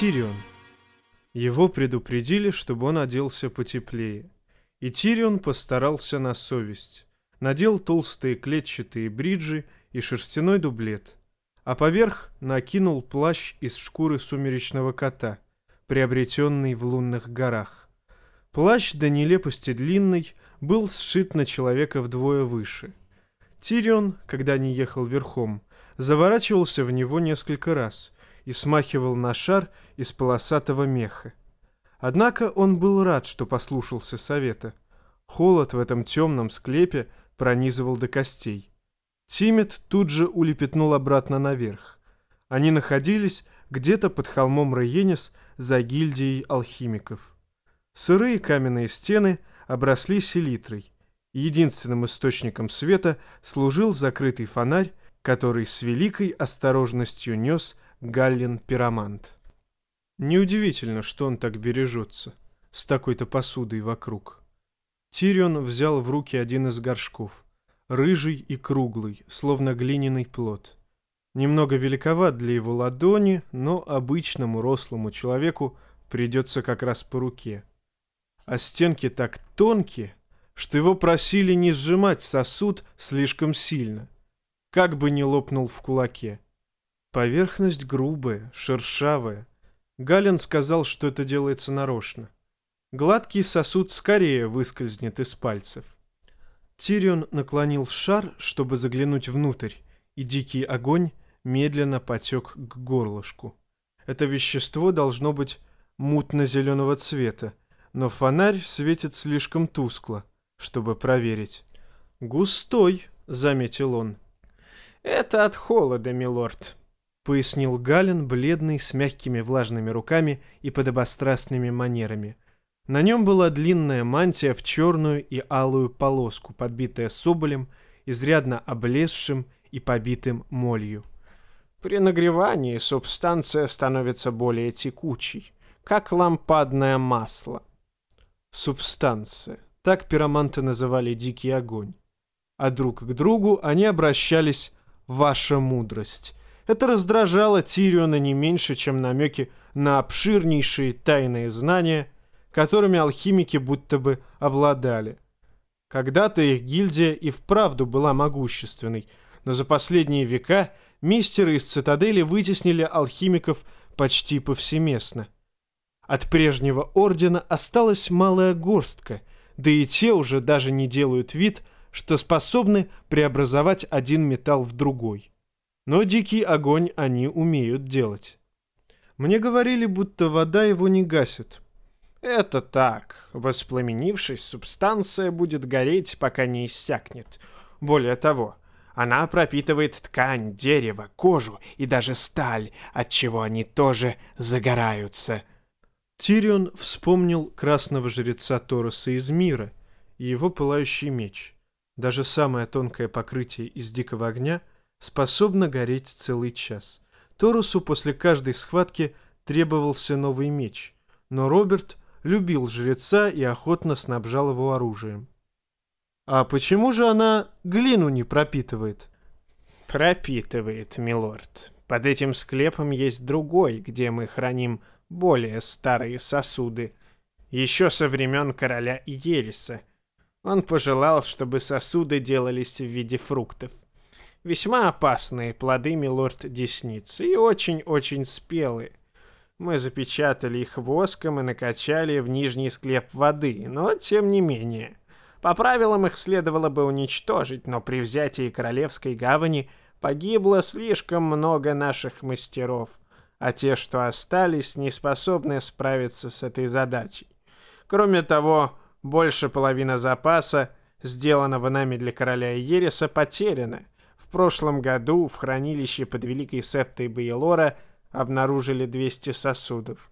Тирион. Его предупредили, чтобы он оделся потеплее. И Тирион постарался на совесть. Надел толстые клетчатые бриджи и шерстяной дублет, а поверх накинул плащ из шкуры сумеречного кота, приобретенный в лунных горах. Плащ до нелепости длинный был сшит на человека вдвое выше. Тирион, когда не ехал верхом, заворачивался в него несколько раз и смахивал на шар из полосатого меха. Однако он был рад, что послушался совета. Холод в этом темном склепе пронизывал до костей. Тимет тут же улепетнул обратно наверх. Они находились где-то под холмом Рейенис за гильдией алхимиков. Сырые каменные стены обросли селитрой. Единственным источником света служил закрытый фонарь, который с великой осторожностью нес Галлин Пиромант. Неудивительно, что он так бережется, с такой-то посудой вокруг. Тирион взял в руки один из горшков, рыжий и круглый, словно глиняный плод. Немного великоват для его ладони, но обычному рослому человеку придется как раз по руке. А стенки так тонкие, что его просили не сжимать сосуд слишком сильно, как бы не лопнул в кулаке. Поверхность грубая, шершавая. Галин сказал, что это делается нарочно. Гладкий сосуд скорее выскользнет из пальцев. Тирион наклонил шар, чтобы заглянуть внутрь, и дикий огонь медленно потек к горлышку. Это вещество должно быть мутно-зеленого цвета, но фонарь светит слишком тускло, чтобы проверить. «Густой», — заметил он. «Это от холода, милорд», — пояснил Галин, бледный, с мягкими влажными руками и подобострастными манерами. На нем была длинная мантия в черную и алую полоску, подбитая соболем, изрядно облезшим и побитым молью. При нагревании субстанция становится более текучей, как лампадное масло. Субстанция. Так пироманты называли дикий огонь. А друг к другу они обращались «Ваша мудрость», это раздражало Тириона не меньше, чем намеки на обширнейшие тайные знания, которыми алхимики будто бы обладали. Когда-то их гильдия и вправду была могущественной, но за последние века мистеры из цитадели вытеснили алхимиков почти повсеместно. От прежнего ордена осталась малая горстка, да и те уже даже не делают вид, что способны преобразовать один металл в другой. Но дикий огонь они умеют делать. Мне говорили, будто вода его не гасит. Это так. Воспламенившись, субстанция будет гореть, пока не иссякнет. Более того, она пропитывает ткань, дерево, кожу и даже сталь, от чего они тоже загораются. Тирион вспомнил красного жреца Тороса из мира и его пылающий меч. Даже самое тонкое покрытие из дикого огня — способна гореть целый час. Торусу после каждой схватки требовался новый меч, но Роберт любил жреца и охотно снабжал его оружием. «А почему же она глину не пропитывает?» «Пропитывает, милорд. Под этим склепом есть другой, где мы храним более старые сосуды. Еще со времен короля Иериса. Он пожелал, чтобы сосуды делались в виде фруктов. Весьма опасные плоды милорд Десницы и очень-очень спелые. Мы запечатали их воском и накачали в нижний склеп воды, но тем не менее. По правилам их следовало бы уничтожить, но при взятии Королевской гавани погибло слишком много наших мастеров, а те, что остались, не способны справиться с этой задачей. Кроме того, больше половины запаса, сделанного нами для короля Ереса, потеряна, прошлом году в хранилище под Великой Септой Баелора обнаружили 200 сосудов.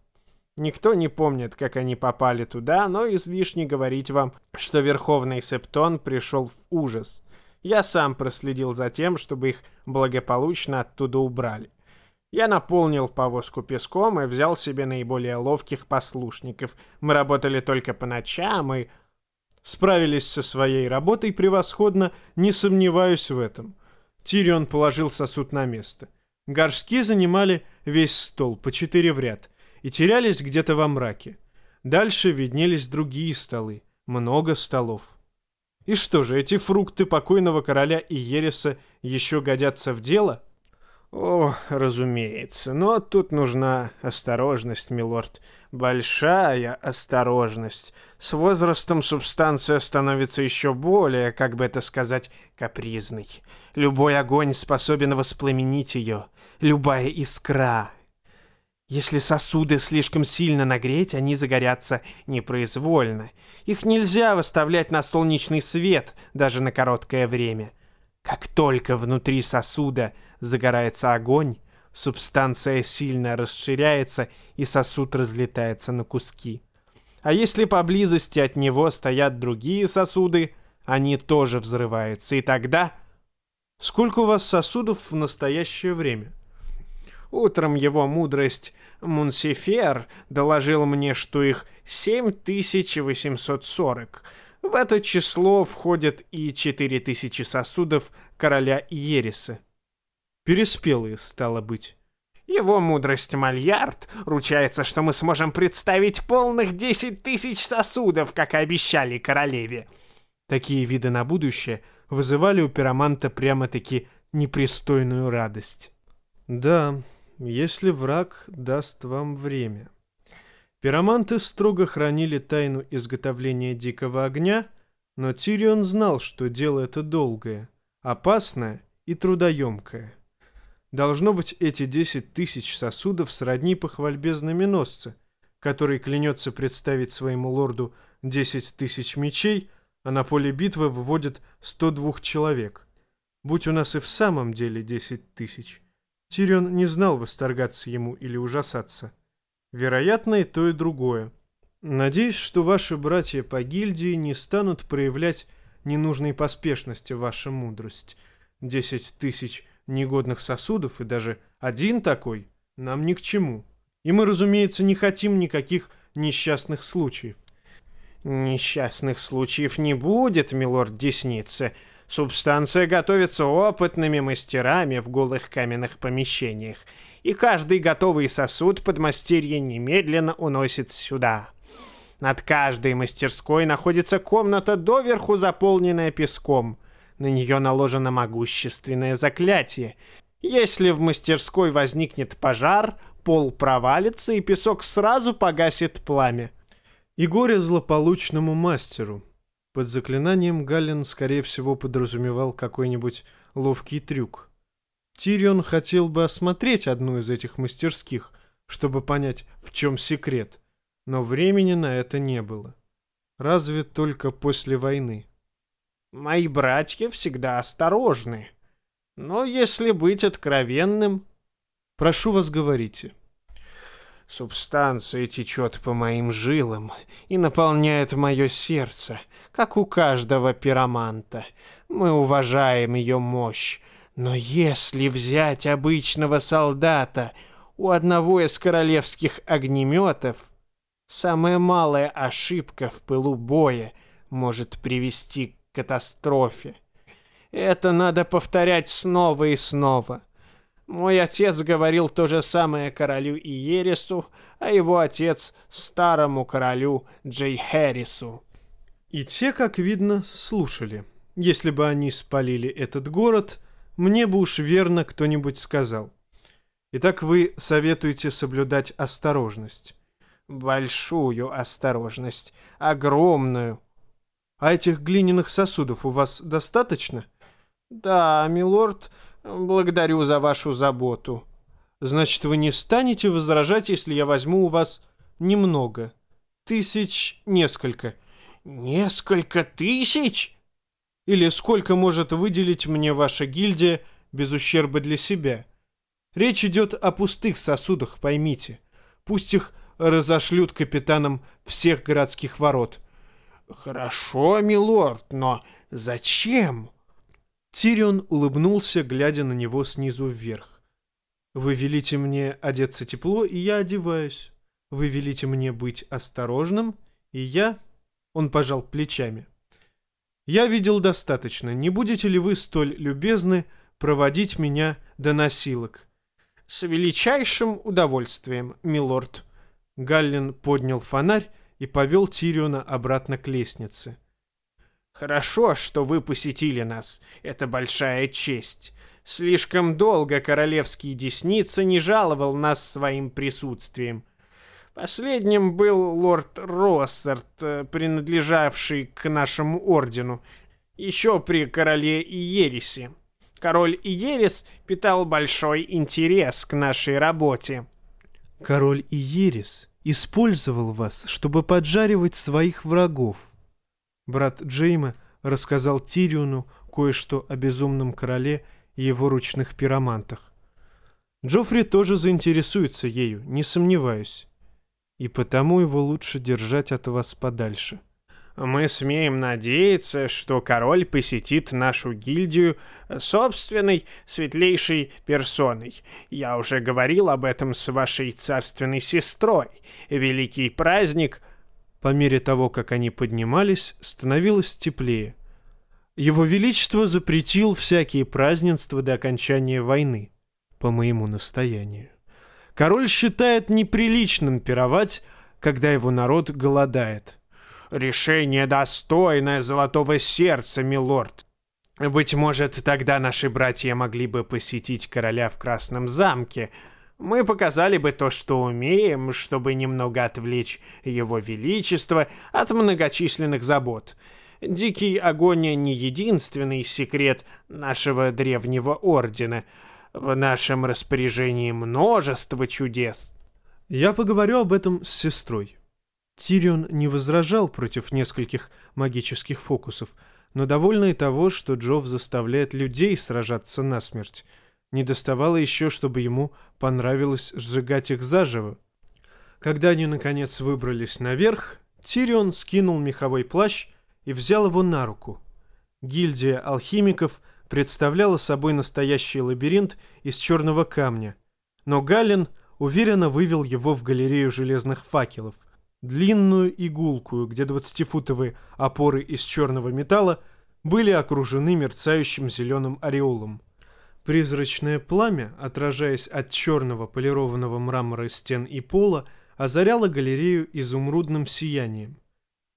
Никто не помнит, как они попали туда, но излишне говорить вам, что Верховный Септон пришел в ужас. Я сам проследил за тем, чтобы их благополучно оттуда убрали. Я наполнил повозку песком и взял себе наиболее ловких послушников. Мы работали только по ночам и... Справились со своей работой превосходно, не сомневаюсь в этом. Тирион положил сосуд на место. Горшки занимали весь стол, по четыре в ряд, и терялись где-то во мраке. Дальше виднелись другие столы, много столов. И что же, эти фрукты покойного короля и еще годятся в дело? О, разумеется, но тут нужна осторожность, милорд. Большая осторожность. С возрастом субстанция становится еще более, как бы это сказать, капризной. Любой огонь способен воспламенить ее. Любая искра, если сосуды слишком сильно нагреть, они загорятся непроизвольно. Их нельзя выставлять на солнечный свет даже на короткое время. Как только внутри сосуда загорается огонь, субстанция сильно расширяется и сосуд разлетается на куски. А если поблизости от него стоят другие сосуды, они тоже взрываются, и тогда... Сколько у вас сосудов в настоящее время? Утром его мудрость Мунсифер доложил мне, что их 7840. В это число входят и 4000 сосудов короля Ереса. Переспелые, стало быть. Его мудрость Мальярд ручается, что мы сможем представить полных 10 тысяч сосудов, как и обещали королеве. Такие виды на будущее вызывали у пироманта прямо-таки непристойную радость. Да, если враг даст вам время. Пироманты строго хранили тайну изготовления дикого огня, но Тирион знал, что дело это долгое, опасное и трудоемкое. Должно быть, эти десять тысяч сосудов сродни похвальбе знаменосца, который клянется представить своему лорду десять тысяч мечей, а на поле битвы выводит сто двух человек. Будь у нас и в самом деле десять тысяч, Тирион не знал, восторгаться ему или ужасаться. Вероятно, и то, и другое. Надеюсь, что ваши братья по гильдии не станут проявлять ненужной поспешности ваша мудрость. Десять тысяч негодных сосудов и даже один такой нам ни к чему. И мы, разумеется, не хотим никаких несчастных случаев. Несчастных случаев не будет, милорд Десница. Субстанция готовится опытными мастерами в голых каменных помещениях, и каждый готовый сосуд подмастерье немедленно уносит сюда. Над каждой мастерской находится комната, доверху заполненная песком. На нее наложено могущественное заклятие. Если в мастерской возникнет пожар, пол провалится, и песок сразу погасит пламя. И горе злополучному мастеру, под заклинанием Галлен, скорее всего, подразумевал какой-нибудь ловкий трюк. Тирион хотел бы осмотреть одну из этих мастерских, чтобы понять, в чем секрет, но времени на это не было. Разве только после войны. «Мои братья всегда осторожны. Но если быть откровенным...» «Прошу вас, говорите». Субстанция течет по моим жилам и наполняет мое сердце, как у каждого пироманта. Мы уважаем ее мощь, но если взять обычного солдата у одного из королевских огнеметов, самая малая ошибка в пылу боя может привести к катастрофе. Это надо повторять снова и снова. Мой отец говорил то же самое королю Иерису, а его отец старому королю Джей Хэрису. И те, как видно, слушали. Если бы они спалили этот город, мне бы уж верно кто-нибудь сказал. Итак, вы советуете соблюдать осторожность. Большую осторожность. Огромную. А этих глиняных сосудов у вас достаточно? Да, милорд, Благодарю за вашу заботу. Значит, вы не станете возражать, если я возьму у вас немного? Тысяч несколько. Несколько тысяч? Или сколько может выделить мне ваша гильдия без ущерба для себя? Речь идет о пустых сосудах, поймите. Пусть их разошлют капитанам всех городских ворот. Хорошо, милорд, но зачем? Тирион улыбнулся, глядя на него снизу вверх. «Вы велите мне одеться тепло, и я одеваюсь. Вы велите мне быть осторожным, и я...» Он пожал плечами. «Я видел достаточно. Не будете ли вы столь любезны проводить меня до носилок?» «С величайшим удовольствием, милорд». Галлин поднял фонарь и повел Тириона обратно к лестнице. «Хорошо, что вы посетили нас. Это большая честь. Слишком долго королевский десница не жаловал нас своим присутствием. Последним был лорд Россард, э, принадлежавший к нашему ордену, еще при короле Иерисе. Король Иерис питал большой интерес к нашей работе. Король Иерис использовал вас, чтобы поджаривать своих врагов. Брат Джейма рассказал Тириону кое-что о безумном короле и его ручных пиромантах. Джоффри тоже заинтересуется ею, не сомневаюсь. И потому его лучше держать от вас подальше. Мы смеем надеяться, что король посетит нашу гильдию собственной светлейшей персоной. Я уже говорил об этом с вашей царственной сестрой. Великий праздник... По мере того, как они поднимались, становилось теплее. Его Величество запретил всякие празднества до окончания войны, по моему настоянию. Король считает неприличным пировать, когда его народ голодает. Решение достойное золотого сердца, милорд. Быть может, тогда наши братья могли бы посетить короля в Красном замке. Мы показали бы то, что умеем, чтобы немного отвлечь его величество от многочисленных забот — Дикий огонь не единственный секрет нашего древнего ордена. В нашем распоряжении множество чудес. Я поговорю об этом с сестрой. Тирион не возражал против нескольких магических фокусов, но довольно и того, что Джов заставляет людей сражаться насмерть. Не доставало еще, чтобы ему понравилось сжигать их заживо. Когда они, наконец, выбрались наверх, Тирион скинул меховой плащ и взял его на руку. Гильдия алхимиков представляла собой настоящий лабиринт из черного камня, но Галин уверенно вывел его в галерею железных факелов, длинную и гулкую, где двадцатифутовые опоры из черного металла были окружены мерцающим зеленым ореолом. Призрачное пламя, отражаясь от черного полированного мрамора стен и пола, озаряло галерею изумрудным сиянием.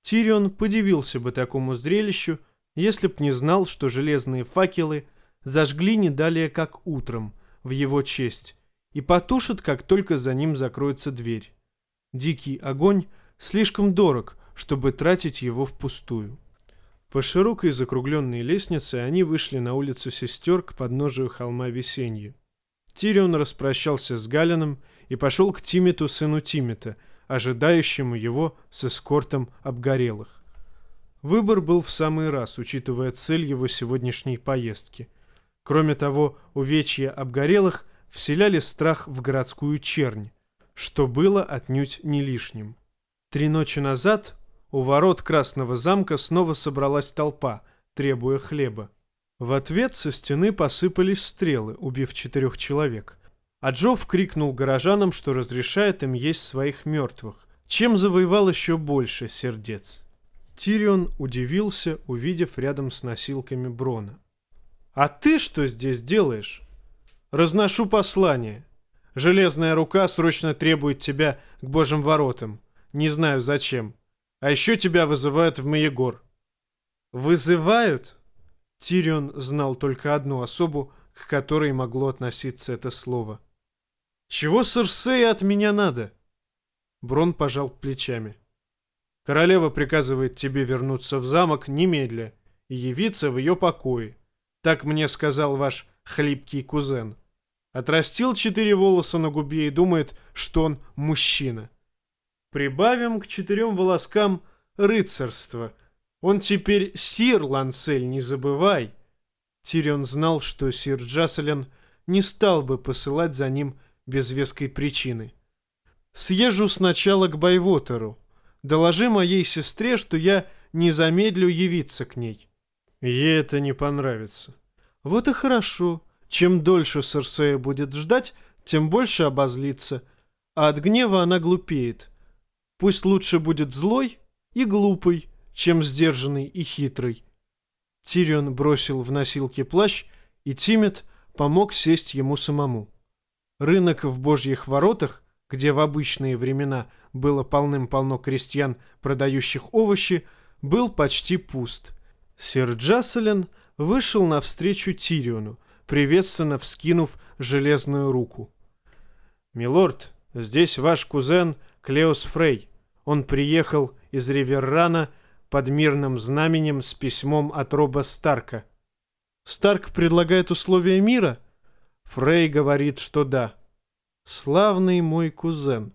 Тирион подивился бы такому зрелищу, если б не знал, что железные факелы зажгли не далее как утром, в его честь, и потушат, как только за ним закроется дверь. Дикий огонь слишком дорог, чтобы тратить его впустую. По широкой закругленной лестнице они вышли на улицу сестер к подножию холма Весенью. Тирион распрощался с Галином и пошел к Тимету, сыну Тимета, ожидающему его с эскортом обгорелых. Выбор был в самый раз, учитывая цель его сегодняшней поездки. Кроме того, увечья обгорелых вселяли страх в городскую чернь, что было отнюдь не лишним. Три ночи назад у ворот Красного замка снова собралась толпа, требуя хлеба. В ответ со стены посыпались стрелы, убив четырех человек – а Джофф крикнул горожанам, что разрешает им есть своих мертвых, чем завоевал еще больше сердец. Тирион удивился, увидев рядом с носилками Брона. «А ты что здесь делаешь?» «Разношу послание. Железная рука срочно требует тебя к божьим воротам. Не знаю зачем. А еще тебя вызывают в Маегор». «Вызывают?» Тирион знал только одну особу, к которой могло относиться это слово. «Чего Серсея от меня надо?» Брон пожал плечами. «Королева приказывает тебе вернуться в замок немедля и явиться в ее покое. Так мне сказал ваш хлипкий кузен. Отрастил четыре волоса на губе и думает, что он мужчина. Прибавим к четырем волоскам рыцарство. Он теперь сир Лансель, не забывай». Тирион знал, что сир Джаселен не стал бы посылать за ним без веской причины. Съезжу сначала к Байвотеру. Доложи моей сестре, что я не замедлю явиться к ней. Ей это не понравится. Вот и хорошо. Чем дольше Серсея будет ждать, тем больше обозлится. А от гнева она глупеет. Пусть лучше будет злой и глупый, чем сдержанный и хитрый. Тирион бросил в носилки плащ, и Тимет помог сесть ему самому. Рынок в Божьих воротах где в обычные времена было полным-полно крестьян, продающих овощи, был почти пуст. Сир Джасселен вышел навстречу Тириону, приветственно вскинув железную руку. «Милорд, здесь ваш кузен Клеос Фрей. Он приехал из Риверрана под мирным знаменем с письмом от Роба Старка». «Старк предлагает условия мира?» Фрей говорит, что да. «Славный мой кузен.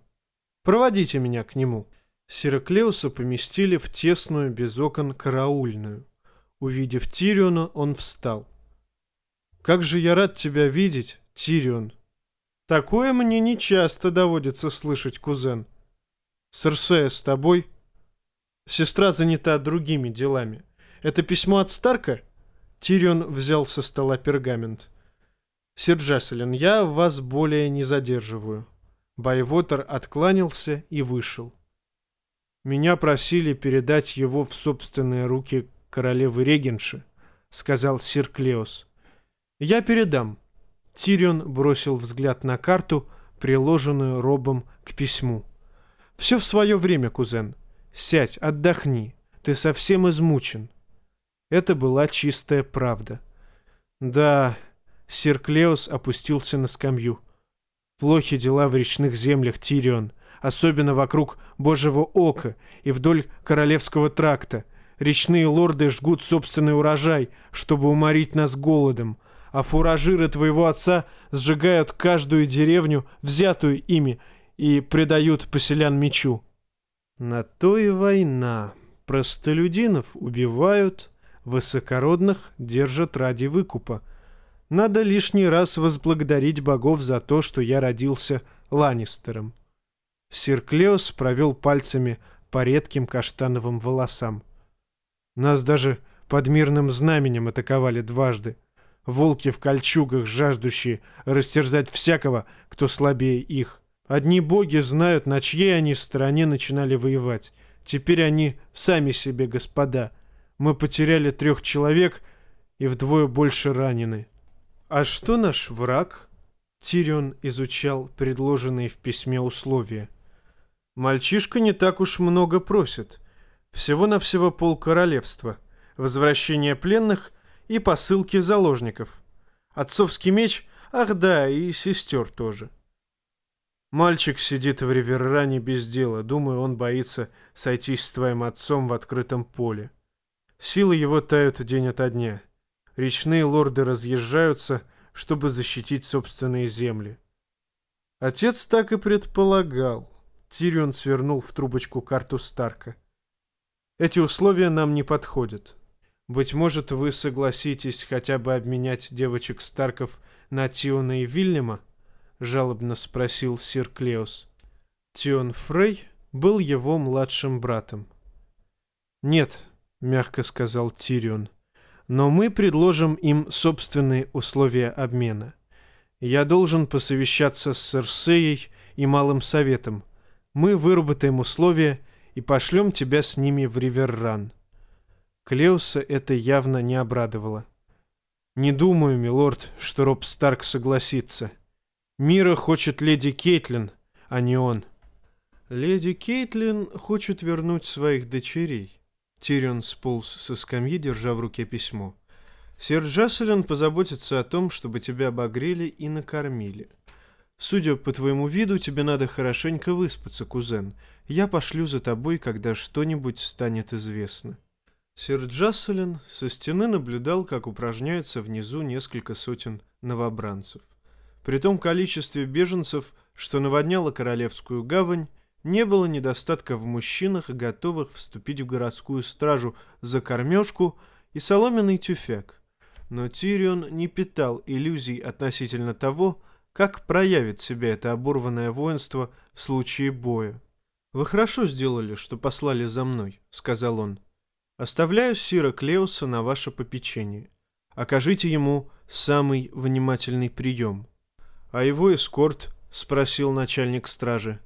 Проводите меня к нему». Сираклеуса поместили в тесную без окон караульную. Увидев Тириона, он встал. «Как же я рад тебя видеть, Тирион!» «Такое мне нечасто доводится слышать, кузен. Серсея с тобой?» «Сестра занята другими делами. Это письмо от Старка?» Тирион взял со стола пергамент. «Сир Джасселин, я вас более не задерживаю». Байвотер откланялся и вышел. «Меня просили передать его в собственные руки королевы Регенши», — сказал сир Клеос. «Я передам». Тирион бросил взгляд на карту, приложенную робом к письму. «Все в свое время, кузен. Сядь, отдохни. Ты совсем измучен». Это была чистая правда. «Да...» — сир Клеос опустился на скамью. «Плохи дела в речных землях, Тирион, особенно вокруг Божьего Ока и вдоль Королевского тракта. Речные лорды жгут собственный урожай, чтобы уморить нас голодом, а фуражиры твоего отца сжигают каждую деревню, взятую ими, и предают поселян мечу. На то и война. Простолюдинов убивают, высокородных держат ради выкупа. Надо лишний раз возблагодарить богов за то, что я родился Ланнистером. Сир Клеос провел пальцами по редким каштановым волосам. Нас даже под мирным знаменем атаковали дважды. Волки в кольчугах, жаждущие растерзать всякого, кто слабее их. Одни боги знают, на чьей они стороне начинали воевать. Теперь они сами себе господа. Мы потеряли трех человек и вдвое больше ранены. А что наш враг? Тирион изучал предложенные в письме условия. Мальчишка не так уж много просит. Всего-навсего пол королевства, возвращение пленных и посылки заложников. Отцовский меч, ах да, и сестер тоже. Мальчик сидит в Риверране без дела. Думаю, он боится сойтись с твоим отцом в открытом поле. Силы его тают день ото дня. Речные лорды разъезжаются, чтобы защитить собственные земли. Отец так и предполагал. Тирион свернул в трубочку карту Старка. Эти условия нам не подходят. Быть может, вы согласитесь хотя бы обменять девочек Старков на Тиона и Вильяма? Жалобно спросил сир Клеос. Тион Фрей был его младшим братом. Нет, мягко сказал Тирион, но мы предложим им собственные условия обмена. Я должен посовещаться с Серсеей и Малым Советом. Мы выработаем условия и пошлем тебя с ними в Риверран. Клеуса это явно не обрадовало. «Не думаю, милорд, что Роб Старк согласится. Мира хочет леди Кейтлин, а не он». «Леди Кейтлин хочет вернуть своих дочерей». Тирион сполз со скамьи, держа в руке письмо. «Сэр Джасселин позаботится о том, чтобы тебя обогрели и накормили. Судя по твоему виду, тебе надо хорошенько выспаться, кузен. Я пошлю за тобой, когда что-нибудь станет известно». Сэр Джасселин со стены наблюдал, как упражняются внизу несколько сотен новобранцев. При том количестве беженцев, что наводняло Королевскую гавань, не было недостатка в мужчинах, готовых вступить в городскую стражу за кормежку и соломенный тюфяк. Но Тирион не питал иллюзий относительно того, как проявит себя это оборванное воинство в случае боя. «Вы хорошо сделали, что послали за мной», — сказал он. Оставляю Сира Клеуса на ваше попечение. Окажите ему самый внимательный прием. А его эскорт, спросил начальник стражи.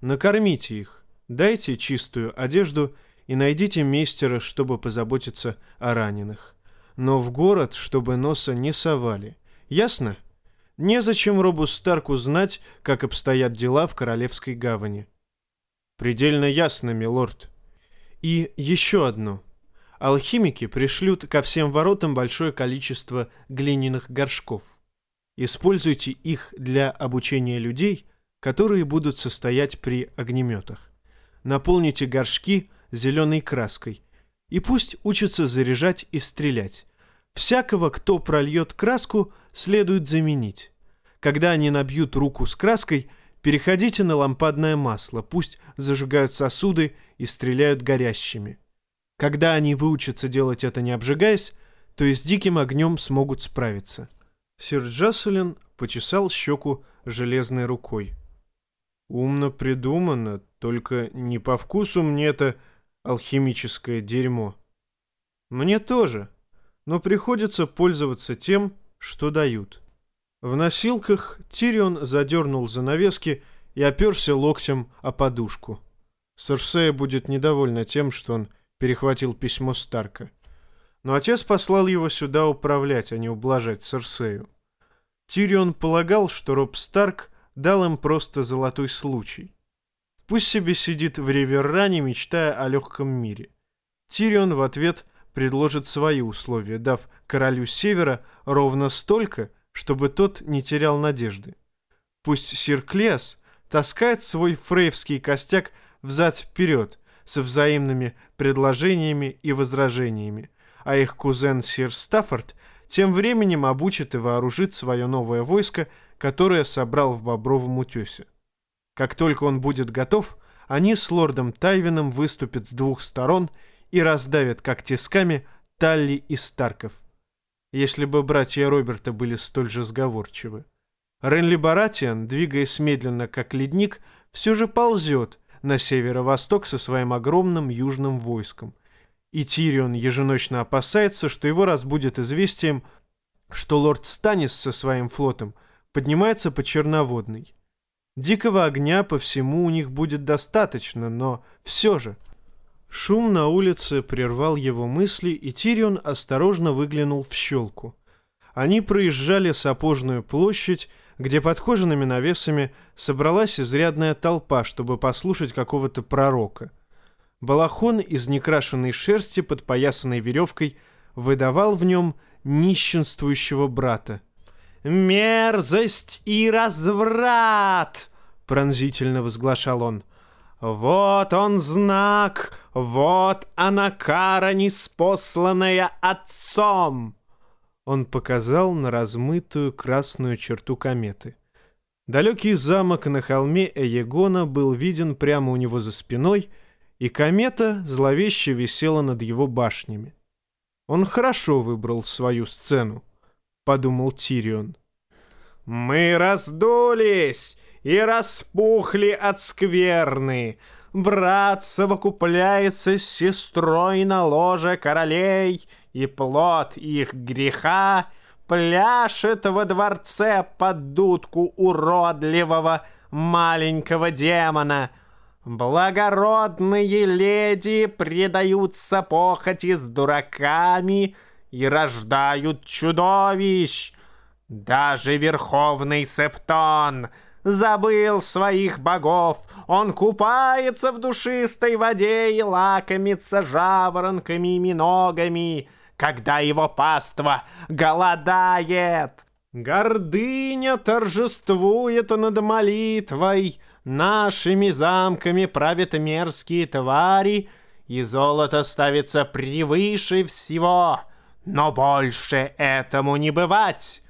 Накормите их, дайте чистую одежду и найдите мейстера, чтобы позаботиться о раненых. Но в город, чтобы носа не совали. Ясно? незачем Робу Старку знать, как обстоят дела в Королевской гавани. Предельно ясно, милорд. И еще одно. Алхимики пришлют ко всем воротам большое количество глиняных горшков. Используйте их для обучения людей, которые будут состоять при огнеметах. Наполните горшки зеленой краской, и пусть учатся заряжать и стрелять. Всякого, кто прольет краску, следует заменить. Когда они набьют руку с краской, переходите на лампадное масло, пусть зажигают сосуды и стреляют горящими. Когда они выучатся делать это не обжигаясь, то и с диким огнем смогут справиться. Сир Джаселин почесал щеку железной рукой. «Умно придумано, только не по вкусу мне это алхимическое дерьмо». «Мне тоже, но приходится пользоваться тем, что дают». В носилках Тирион задернул занавески и оперся локтем о подушку. Серсея будет недовольна тем, что он перехватил письмо Старка. Но отец послал его сюда управлять, а не ублажать Серсею. Тирион полагал, что Роб Старк дал им просто золотой случай. Пусть себе сидит в Реверране, мечтая о легком мире. Тирион в ответ предложит свои условия, дав королю Севера ровно столько, чтобы тот не терял надежды. Пусть сир Клеас таскает свой фрейвский костяк взад-вперед со взаимными предложениями и возражениями, а их кузен сир Стаффорд тем временем обучит и вооружит свое новое войско, которое собрал в Бобровом утесе. Как только он будет готов, они с лордом Тайвином выступят с двух сторон и раздавят как тисками Талли и Старков. Если бы братья Роберта были столь же сговорчивы. Ренли Баратиан, двигаясь медленно как ледник, все же ползет на северо-восток со своим огромным южным войском. И Тирион еженочно опасается, что его разбудит известием, что лорд Станис со своим флотом поднимается по Черноводной. Дикого огня по всему у них будет достаточно, но все же. Шум на улице прервал его мысли, и Тирион осторожно выглянул в щелку. Они проезжали Сапожную площадь, где под кожаными навесами собралась изрядная толпа, чтобы послушать какого-то пророка. Балахон из некрашенной шерсти, подпоясанной веревкой, выдавал в нем нищенствующего брата. «Мерзость и разврат!» — пронзительно возглашал он. «Вот он знак, вот она кара, неспосланная отцом!» Он показал на размытую красную черту кометы. Далекий замок на холме Эегона был виден прямо у него за спиной, и комета зловеще висела над его башнями. Он хорошо выбрал свою сцену, подумал Тирион. «Мы раздулись и распухли от скверны. Брат совокупляется с сестрой на ложе королей, и плод их греха пляшет во дворце под дудку уродливого маленького демона. Благородные леди предаются похоти с дураками и рождают чудовищ. Даже верховный Септон забыл своих богов. Он купается в душистой воде и лакомится жаворонками и миногами когда его паства голодает. Гордыня торжествует над молитвой, нашими замками правят мерзкие твари, и золото ставится превыше всего. Но больше этому не бывать.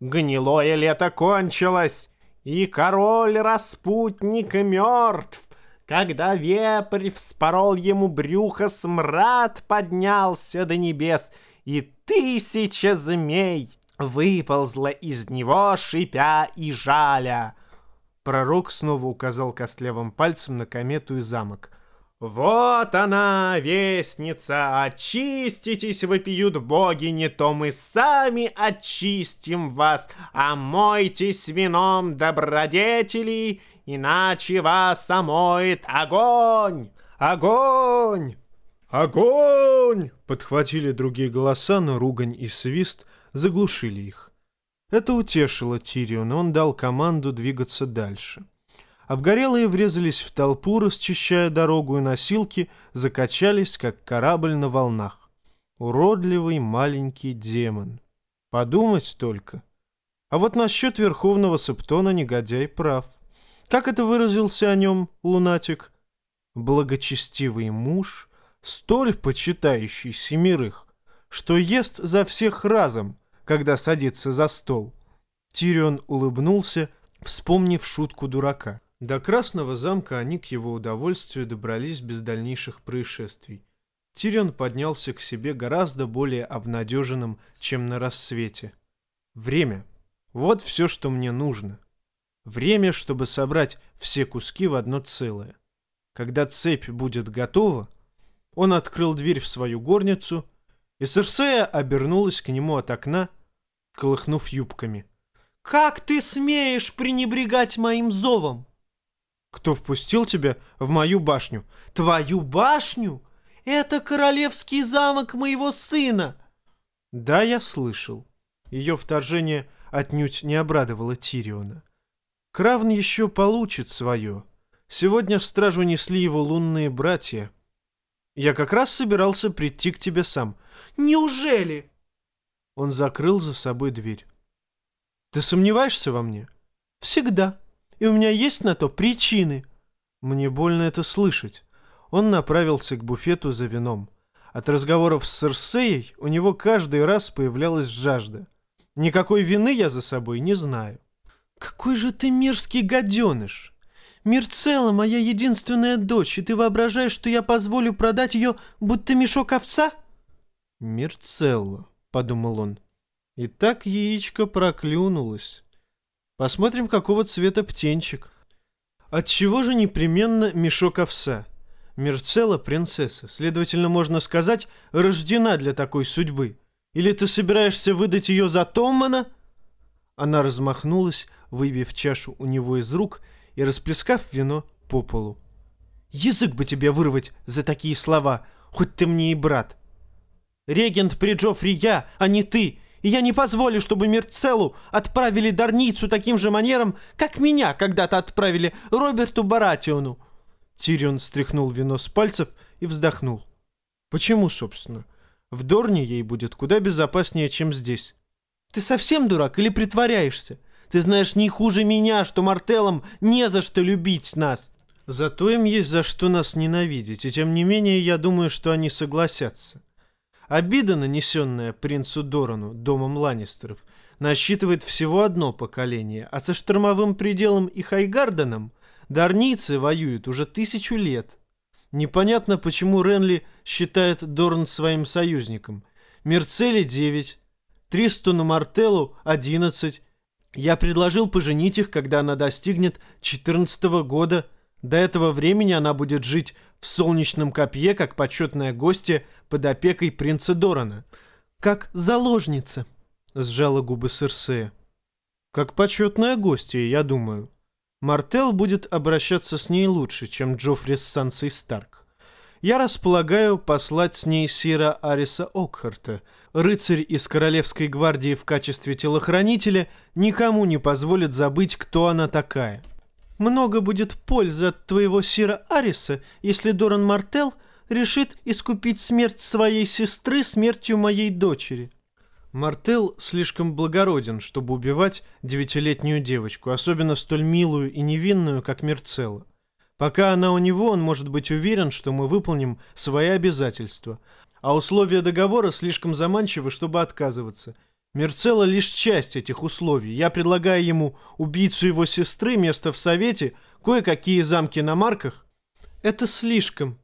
Гнилое лето кончилось, и король-распутник мертв. Когда вепрь вспорол ему брюхо, смрад поднялся до небес, и тысяча змей выползла из него, шипя и жаля. Пророк снова указал костлявым пальцем на комету и замок. «Вот она, вестница! Очиститесь, вопиют боги, не то мы сами очистим вас, омойтесь вином добродетелей иначе вас омоет огонь! Огонь! Огонь!» Подхватили другие голоса, но ругань и свист заглушили их. Это утешило Тириона, он дал команду двигаться дальше. Обгорелые врезались в толпу, расчищая дорогу, и носилки закачались, как корабль на волнах. Уродливый маленький демон. Подумать только. А вот насчет Верховного Септона негодяй прав. Как это выразился о нем лунатик? Благочестивый муж, столь почитающий семерых, что ест за всех разом, когда садится за стол. Тирион улыбнулся, вспомнив шутку дурака. До Красного замка они к его удовольствию добрались без дальнейших происшествий. Тирион поднялся к себе гораздо более обнадеженным, чем на рассвете. Время. Вот все, что мне нужно. Время, чтобы собрать все куски в одно целое. Когда цепь будет готова, он открыл дверь в свою горницу, и Серсея обернулась к нему от окна, колыхнув юбками. «Как ты смеешь пренебрегать моим зовом?» «Кто впустил тебя в мою башню?» «Твою башню? Это королевский замок моего сына!» «Да, я слышал». Ее вторжение отнюдь не обрадовало Тириона. Кравн еще получит свое. Сегодня в стражу несли его лунные братья. Я как раз собирался прийти к тебе сам. Неужели? Он закрыл за собой дверь. Ты сомневаешься во мне? Всегда. И у меня есть на то причины. Мне больно это слышать. Он направился к буфету за вином. От разговоров с Серсеей у него каждый раз появлялась жажда. Никакой вины я за собой не знаю. Какой же ты мерзкий гаденыш! Мирцела моя единственная дочь, и ты воображаешь, что я позволю продать ее, будто мешок овца? Мирцелла, подумал он. И так яичко проклюнулось. Посмотрим, какого цвета птенчик. Отчего же непременно мешок овса? Мирцелла принцесса, следовательно, можно сказать, рождена для такой судьбы. Или ты собираешься выдать ее за Томмана? Она размахнулась, выбив чашу у него из рук и расплескав вино по полу. Язык бы тебе вырвать за такие слова, хоть ты мне и брат. Регент при Джоффри я, а не ты, и я не позволю, чтобы Мерцеллу отправили Дарницу таким же манером, как меня когда-то отправили Роберту Баратиону. Тирион стряхнул вино с пальцев и вздохнул. Почему, собственно? В Дорне ей будет куда безопаснее, чем здесь. Ты совсем дурак или притворяешься? Ты знаешь не хуже меня, что Мартеллам не за что любить нас. Зато им есть за что нас ненавидеть, и тем не менее я думаю, что они согласятся. Обида, нанесенная принцу Дорану, домом Ланнистеров, насчитывает всего одно поколение, а со штормовым пределом и Хайгарденом дарницы воюют уже тысячу лет. Непонятно, почему Ренли считает Дорн своим союзником. Мерцели 9, Тристону Мартеллу 11. Я предложил поженить их, когда она достигнет 14 года. До этого времени она будет жить в солнечном копье, как почетная гостья под опекой принца Дорана. Как заложница, сжала губы Серсея. Как почетная гостья, я думаю. Мартел будет обращаться с ней лучше, чем Джоффри с Сансой Старк. Я располагаю послать с ней Сира Ариса Окхарта. Рыцарь из Королевской гвардии в качестве телохранителя никому не позволит забыть, кто она такая. Много будет пользы от твоего Сира Ариса, если Доран Мартел решит искупить смерть своей сестры смертью моей дочери. Мартел слишком благороден, чтобы убивать девятилетнюю девочку, особенно столь милую и невинную, как Мерцелла. Пока она у него, он может быть уверен, что мы выполним свои обязательства. А условия договора слишком заманчивы, чтобы отказываться. Мерцелла лишь часть этих условий. Я предлагаю ему убийцу его сестры, место в совете, кое-какие замки на марках. Это слишком.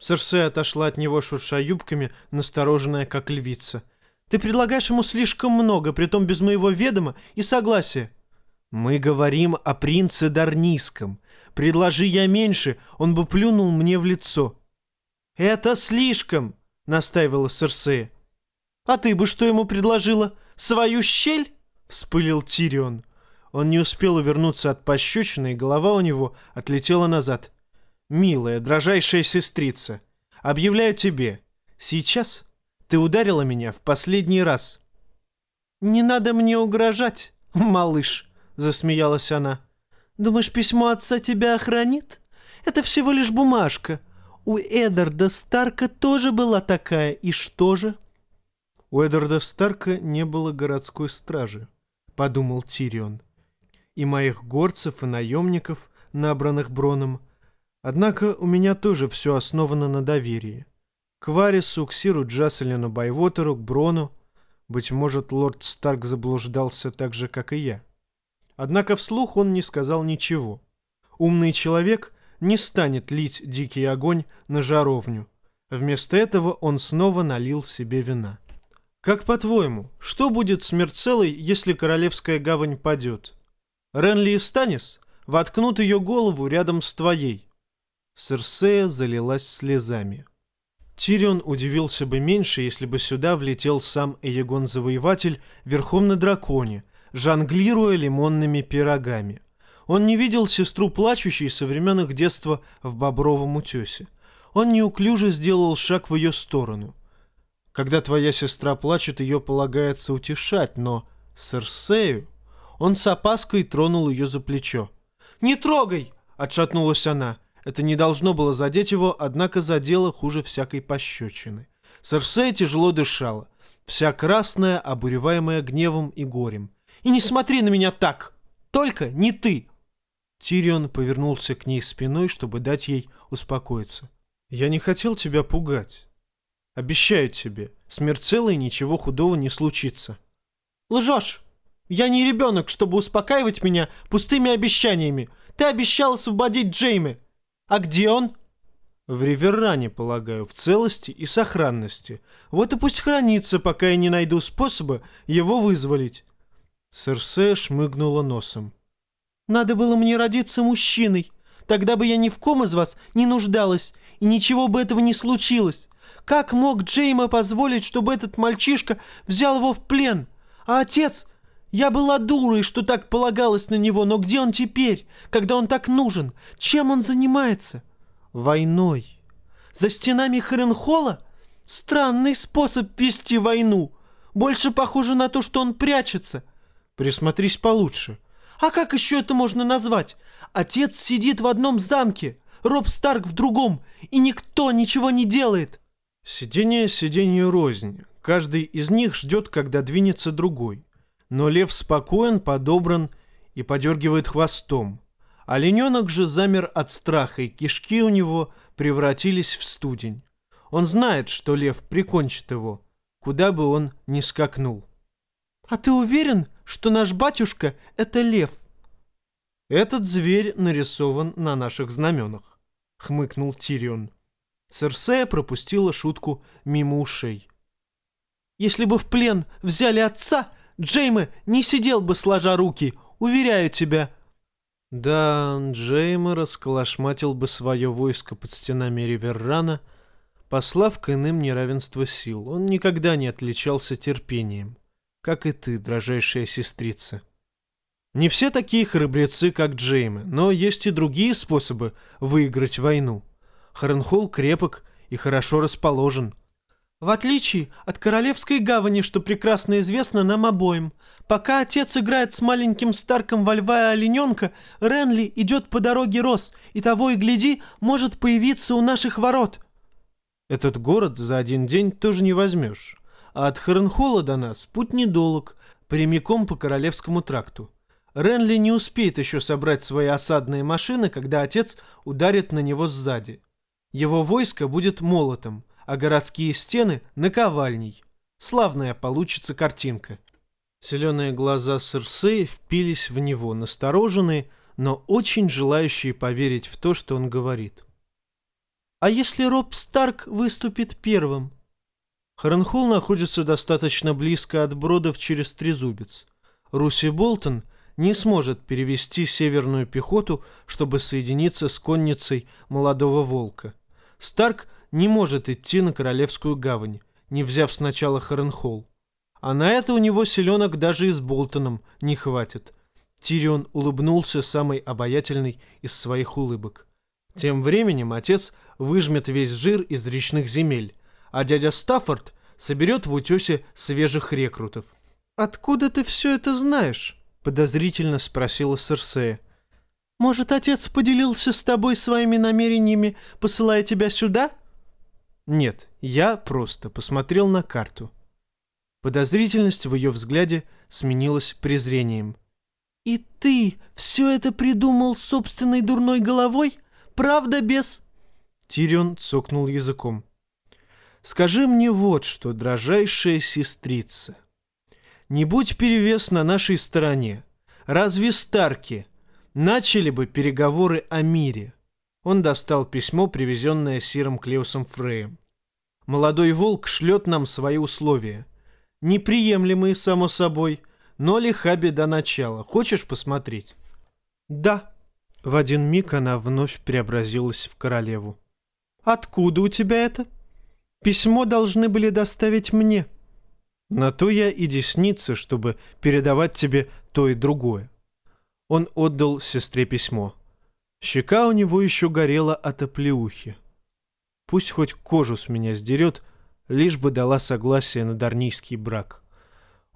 Серсе отошла от него, шурша юбками, настороженная, как львица. Ты предлагаешь ему слишком много, притом без моего ведома и согласия. Мы говорим о принце Дарнийском. Предложи я меньше, он бы плюнул мне в лицо. Это слишком, настаивала Серсея. А ты бы что ему предложила? Свою щель? Вспылил Тирион. Он не успел увернуться от пощечины, и голова у него отлетела назад. «Милая, дрожайшая сестрица, объявляю тебе, сейчас ты ударила меня в последний раз. «Не надо мне угрожать, малыш», — засмеялась она. «Думаешь, письмо отца тебя охранит? Это всего лишь бумажка. У Эдарда Старка тоже была такая, и что же?» «У Эдарда Старка не было городской стражи», — подумал Тирион. «И моих горцев и наемников, набранных Броном. Однако у меня тоже все основано на доверии. К Варису, к Сиру Джаселину Байвотеру, к Брону. Быть может, лорд Старк заблуждался так же, как и я. Однако вслух он не сказал ничего. Умный человек не станет лить дикий огонь на жаровню. Вместо этого он снова налил себе вина. «Как по-твоему, что будет с Мерцелой, если Королевская гавань падет? Ренли и Станис воткнут ее голову рядом с твоей». Серсея залилась слезами. Тирион удивился бы меньше, если бы сюда влетел сам Эегон-завоеватель верхом на драконе, жонглируя лимонными пирогами. Он не видел сестру плачущей со времен их детства в Бобровом утесе. Он неуклюже сделал шаг в ее сторону. Когда твоя сестра плачет, ее полагается утешать, но Серсею... Он с опаской тронул ее за плечо. «Не трогай!» — отшатнулась она. Это не должно было задеть его, однако задело хуже всякой пощечины. Серсея тяжело дышала, вся красная, обуреваемая гневом и горем. «И не смотри на меня так! Только не ты!» Тирион повернулся к ней спиной, чтобы дать ей успокоиться. «Я не хотел тебя пугать. Обещаю тебе, с Мерцелой ничего худого не случится». «Лжешь! Я не ребенок, чтобы успокаивать меня пустыми обещаниями. Ты обещал освободить Джейми!» А где он? В Риверране, полагаю, в целости и сохранности. Вот и пусть хранится, пока я не найду способа его вызволить. Серсея шмыгнула носом. Надо было мне родиться мужчиной. Тогда бы я ни в ком из вас не нуждалась, и ничего бы этого не случилось. Как мог Джейма позволить, чтобы этот мальчишка взял его в плен? А отец... Я была дурой, что так полагалась на него, но где он теперь, когда он так нужен? Чем он занимается? Войной. За стенами Харенхола? Странный способ вести войну. Больше похоже на то, что он прячется. Присмотрись получше. А как еще это можно назвать? Отец сидит в одном замке, Роб Старк в другом, и никто ничего не делает. Сидение сидению рознь. Каждый из них ждет, когда двинется другой но лев спокоен, подобран и подергивает хвостом. Олененок же замер от страха, и кишки у него превратились в студень. Он знает, что лев прикончит его, куда бы он ни скакнул. «А ты уверен, что наш батюшка — это лев?» «Этот зверь нарисован на наших знаменах», — хмыкнул Тирион. Серсея пропустила шутку мимо ушей. «Если бы в плен взяли отца, Джейме не сидел бы сложа руки, уверяю тебя». Да, Джейме расколошматил бы свое войско под стенами Риверрана, послав к иным неравенство сил. Он никогда не отличался терпением, как и ты, дрожайшая сестрица. Не все такие храбрецы, как Джейме, но есть и другие способы выиграть войну. Харенхолл крепок и хорошо расположен. В отличие от Королевской гавани, что прекрасно известно нам обоим, пока отец играет с маленьким Старком во льва и олененка, Ренли идет по дороге Рос, и того и гляди, может появиться у наших ворот. Этот город за один день тоже не возьмешь. А от Харенхола до нас путь недолг, прямиком по Королевскому тракту. Ренли не успеет еще собрать свои осадные машины, когда отец ударит на него сзади. Его войско будет молотом, а городские стены — наковальней. Славная получится картинка. Зеленые глаза Серсеи впились в него, настороженные, но очень желающие поверить в то, что он говорит. «А если Роб Старк выступит первым?» Харенхолл находится достаточно близко от Бродов через Трезубец. Руси Болтон не сможет перевести северную пехоту, чтобы соединиться с конницей молодого волка. Старк не может идти на Королевскую гавань, не взяв сначала Харенхолл. А на это у него селенок даже и с Болтоном не хватит. Тирион улыбнулся самой обаятельной из своих улыбок. Тем временем отец выжмет весь жир из речных земель, а дядя Стаффорд соберет в утесе свежих рекрутов. «Откуда ты все это знаешь?» — подозрительно спросила Серсея. «Может, отец поделился с тобой своими намерениями, посылая тебя сюда?» «Нет, я просто посмотрел на карту». Подозрительность в ее взгляде сменилась презрением. «И ты все это придумал собственной дурной головой? Правда, без...» Тирион цокнул языком. «Скажи мне вот что, дрожайшая сестрица. Не будь перевес на нашей стороне. Разве Старки начали бы переговоры о мире?» Он достал письмо, привезенное Сиром Клеусом Фреем. «Молодой волк шлет нам свои условия — неприемлемые, само собой, но лиха беда начала. Хочешь посмотреть?» «Да». В один миг она вновь преобразилась в королеву. «Откуда у тебя это? Письмо должны были доставить мне». «На то я и десница, чтобы передавать тебе то и другое». Он отдал сестре письмо. Щека у него еще горела от оплеухи. Пусть хоть кожу с меня сдерет, лишь бы дала согласие на дарнийский брак.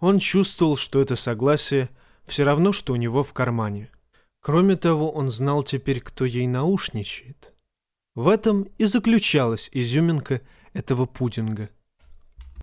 Он чувствовал, что это согласие все равно, что у него в кармане. Кроме того, он знал теперь, кто ей наушничает. В этом и заключалась изюминка этого пудинга –